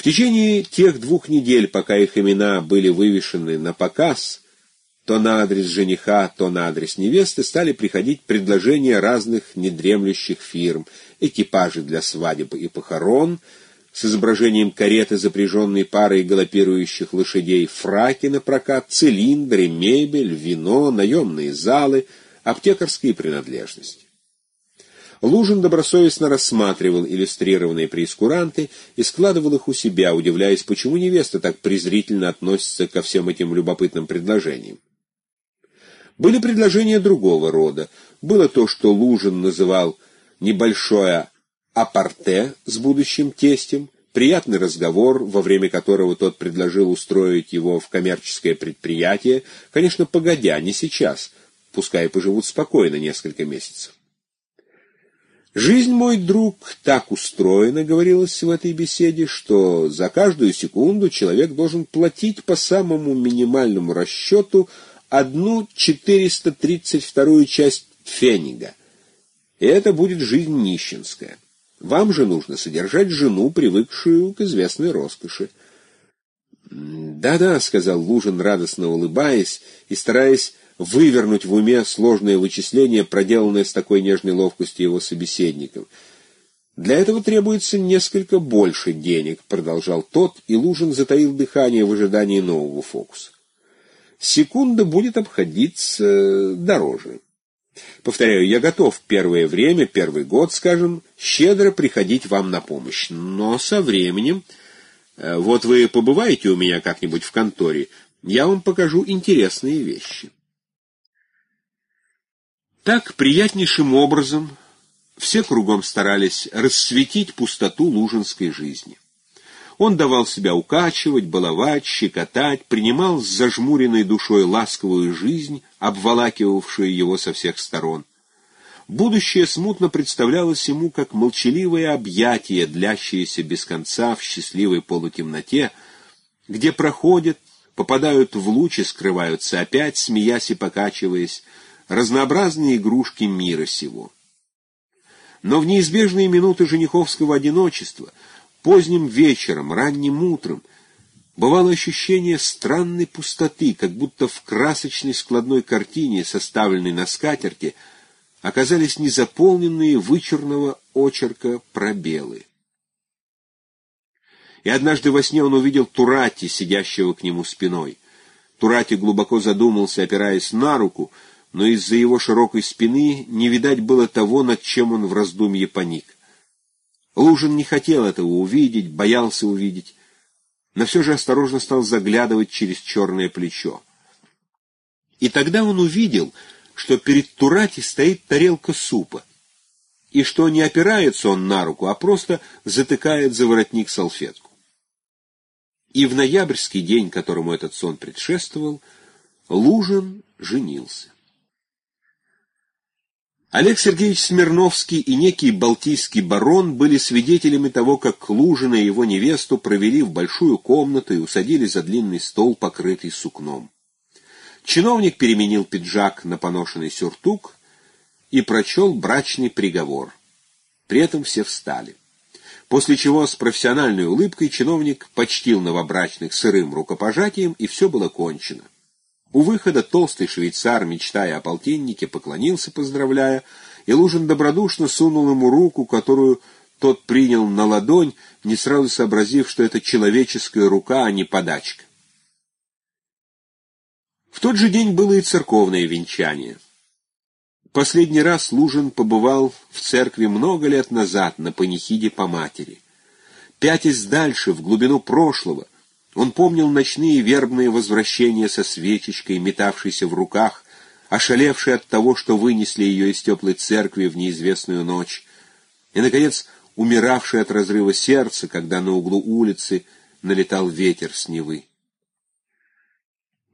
В течение тех двух недель, пока их имена были вывешены на показ, то на адрес жениха, то на адрес невесты стали приходить предложения разных недремлющих фирм, экипажи для свадеб и похорон, с изображением кареты, запряженной парой галопирующих лошадей, фраки на прокат, цилиндры, мебель, вино, наемные залы, аптекарские принадлежности. Лужин добросовестно рассматривал иллюстрированные прескуранты и складывал их у себя, удивляясь, почему невеста так презрительно относится ко всем этим любопытным предложениям. Были предложения другого рода. Было то, что Лужин называл небольшое апарте с будущим тестем, приятный разговор, во время которого тот предложил устроить его в коммерческое предприятие, конечно, погодя, не сейчас, пускай поживут спокойно несколько месяцев. «Жизнь, мой друг, так устроена, — говорилось в этой беседе, — что за каждую секунду человек должен платить по самому минимальному расчету одну 432-ю часть фенига. И это будет жизнь нищенская. Вам же нужно содержать жену, привыкшую к известной роскоши. «Да-да», — сказал Лужин, радостно улыбаясь и стараясь вывернуть в уме сложное вычисление, проделанное с такой нежной ловкостью его собеседником. «Для этого требуется несколько больше денег», — продолжал тот, и Лужин затаил дыхание в ожидании нового фокуса. «Секунда будет обходиться дороже». Повторяю, я готов первое время, первый год, скажем, щедро приходить вам на помощь. Но со временем, э, вот вы побываете у меня как-нибудь в конторе, я вам покажу интересные вещи. Так приятнейшим образом все кругом старались рассветить пустоту лужинской жизни. Он давал себя укачивать, баловать, щекотать, принимал с зажмуренной душой ласковую жизнь, обволакивавшую его со всех сторон. Будущее смутно представлялось ему как молчаливое объятие, длящееся без конца в счастливой полутемноте, где проходят, попадают в луч и скрываются опять, смеясь и покачиваясь, разнообразные игрушки мира сего. Но в неизбежные минуты жениховского одиночества — Поздним вечером, ранним утром бывало ощущение странной пустоты, как будто в красочной складной картине, составленной на скатерти, оказались незаполненные вычурного очерка пробелы. И однажды во сне он увидел Турати, сидящего к нему спиной. Турати глубоко задумался, опираясь на руку, но из-за его широкой спины не видать было того, над чем он в раздумье паник. Лужин не хотел этого увидеть, боялся увидеть, но все же осторожно стал заглядывать через черное плечо. И тогда он увидел, что перед Турати стоит тарелка супа, и что не опирается он на руку, а просто затыкает за воротник салфетку. И в ноябрьский день, которому этот сон предшествовал, Лужин женился. Олег Сергеевич Смирновский и некий балтийский барон были свидетелями того, как Лужина и его невесту провели в большую комнату и усадили за длинный стол, покрытый сукном. Чиновник переменил пиджак на поношенный сюртук и прочел брачный приговор. При этом все встали. После чего с профессиональной улыбкой чиновник почтил новобрачных сырым рукопожатием, и все было кончено. У выхода толстый швейцар, мечтая о полтиннике, поклонился, поздравляя, и Лужин добродушно сунул ему руку, которую тот принял на ладонь, не сразу сообразив, что это человеческая рука, а не подачка. В тот же день было и церковное венчание. Последний раз Лужин побывал в церкви много лет назад на панихиде по матери. Пятясь дальше, в глубину прошлого, он помнил ночные вербные возвращения со свечечкой, метавшейся в руках, ошалевшей от того, что вынесли ее из теплой церкви в неизвестную ночь, и, наконец, умиравшей от разрыва сердца, когда на углу улицы налетал ветер с Невы.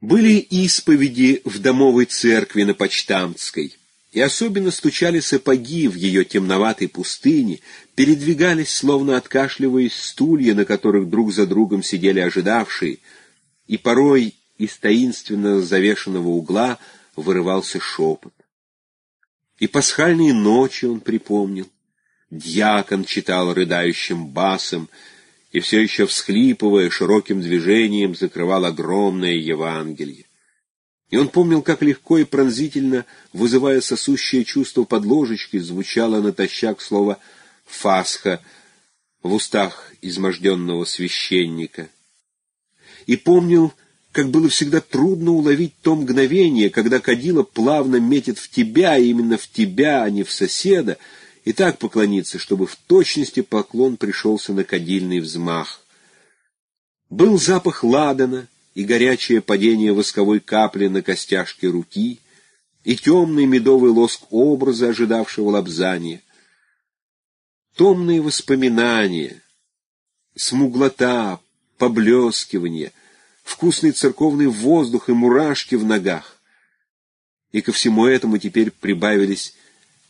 Были исповеди в домовой церкви на Почтамтской — и особенно стучали сапоги в ее темноватой пустыне, передвигались, словно откашливаясь, стулья, на которых друг за другом сидели ожидавшие, и порой из таинственно завешенного угла вырывался шепот. И пасхальные ночи он припомнил. Дьякон читал рыдающим басом, и все еще всхлипывая широким движением закрывал огромное Евангелие. И он помнил, как легко и пронзительно, вызывая сосущее чувство под ложечкой, звучало натощак слово «фасха» в устах изможденного священника. И помнил, как было всегда трудно уловить то мгновение, когда кадила плавно метит в тебя, именно в тебя, а не в соседа, и так поклониться, чтобы в точности поклон пришелся на кадильный взмах. Был запах ладана и горячее падение восковой капли на костяшке руки, и темный медовый лоск образа, ожидавшего лобзания. Томные воспоминания, смуглота, поблескивание, вкусный церковный воздух и мурашки в ногах. И ко всему этому теперь прибавились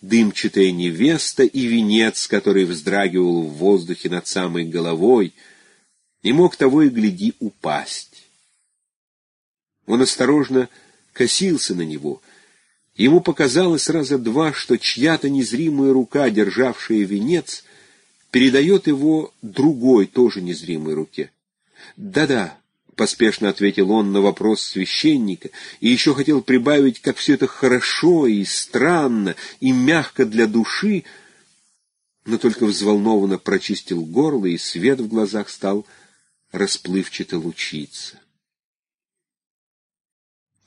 дымчатая невеста и венец, который вздрагивал в воздухе над самой головой, и мог того и гляди упасть. Он осторожно косился на него. Ему показалось раза два, что чья-то незримая рука, державшая венец, передает его другой, тоже незримой руке. «Да-да», поспешно ответил он на вопрос священника, и еще хотел прибавить, как все это хорошо и странно, и мягко для души, но только взволнованно прочистил горло, и свет в глазах стал расплывчато лучиться.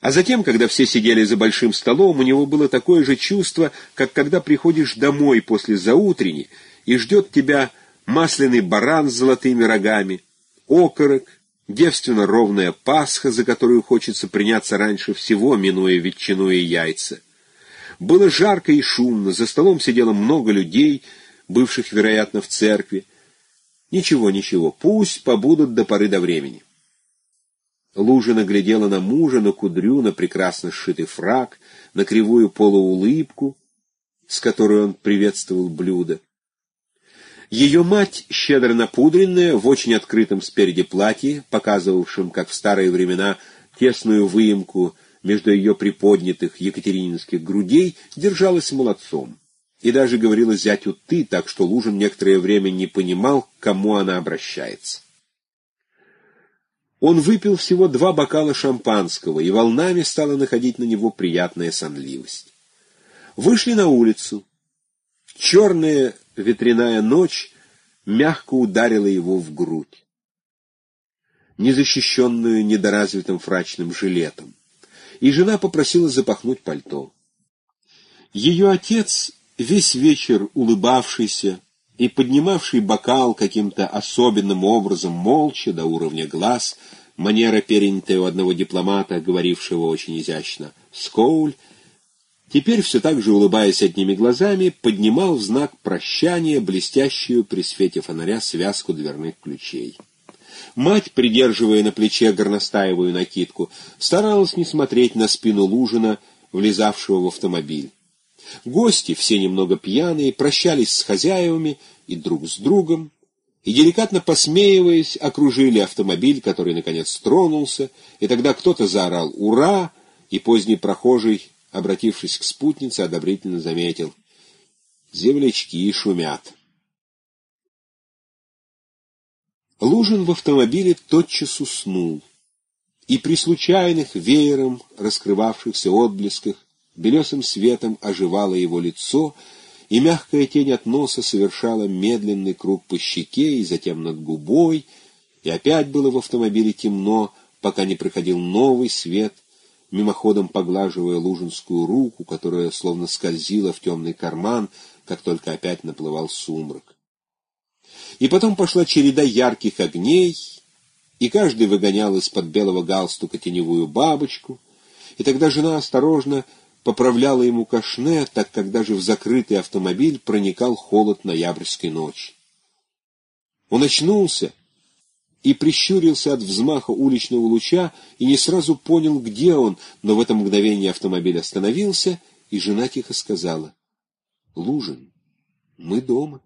А затем, когда все сидели за большим столом, у него было такое же чувство, как когда приходишь домой после заутренни, и ждет тебя масляный баран с золотыми рогами, окорок, девственно ровная Пасха, за которую хочется приняться раньше всего, минуя ветчину и яйца. Было жарко и шумно, за столом сидело много людей, бывших, вероятно, в церкви. Ничего, ничего, пусть побудут до поры до времени. Лужина глядела на мужа, на кудрю, на прекрасно сшитый фраг, на кривую полуулыбку, с которой он приветствовал блюдо. Ее мать, щедро напудренная, в очень открытом спереди платье, показывавшем, как в старые времена, тесную выемку между ее приподнятых екатерининских грудей, держалась молодцом. И даже говорила зятю «ты», так что Лужин некоторое время не понимал, к кому она обращается. Он выпил всего два бокала шампанского, и волнами стала находить на него приятная сонливость. Вышли на улицу. Черная ветряная ночь мягко ударила его в грудь, незащищенную недоразвитым фрачным жилетом, и жена попросила запахнуть пальто. Ее отец, весь вечер улыбавшийся и поднимавший бокал каким-то особенным образом, молча, до уровня глаз, манера, перенятая у одного дипломата, говорившего очень изящно, «Скоуль», теперь все так же, улыбаясь одними глазами, поднимал в знак прощания блестящую при свете фонаря связку дверных ключей. Мать, придерживая на плече горностаевую накидку, старалась не смотреть на спину Лужина, влезавшего в автомобиль. Гости, все немного пьяные, прощались с хозяевами и друг с другом, и, деликатно посмеиваясь, окружили автомобиль, который, наконец, тронулся, и тогда кто-то заорал «Ура!», и поздний прохожий обратившись к спутнице, одобрительно заметил. Землячки шумят. Лужин в автомобиле тотчас уснул, и при случайных веером раскрывавшихся отблесках белесым светом оживало его лицо, и мягкая тень от носа совершала медленный круг по щеке и затем над губой, и опять было в автомобиле темно, пока не приходил новый свет — мимоходом поглаживая лужинскую руку, которая словно скользила в темный карман, как только опять наплывал сумрак. И потом пошла череда ярких огней, и каждый выгонял из-под белого галстука теневую бабочку, и тогда жена осторожно поправляла ему кашне, так как даже в закрытый автомобиль проникал холод ноябрьской ночи. Он очнулся и прищурился от взмаха уличного луча и не сразу понял, где он, но в это мгновение автомобиль остановился, и жена тихо сказала, «Лужин, мы дома».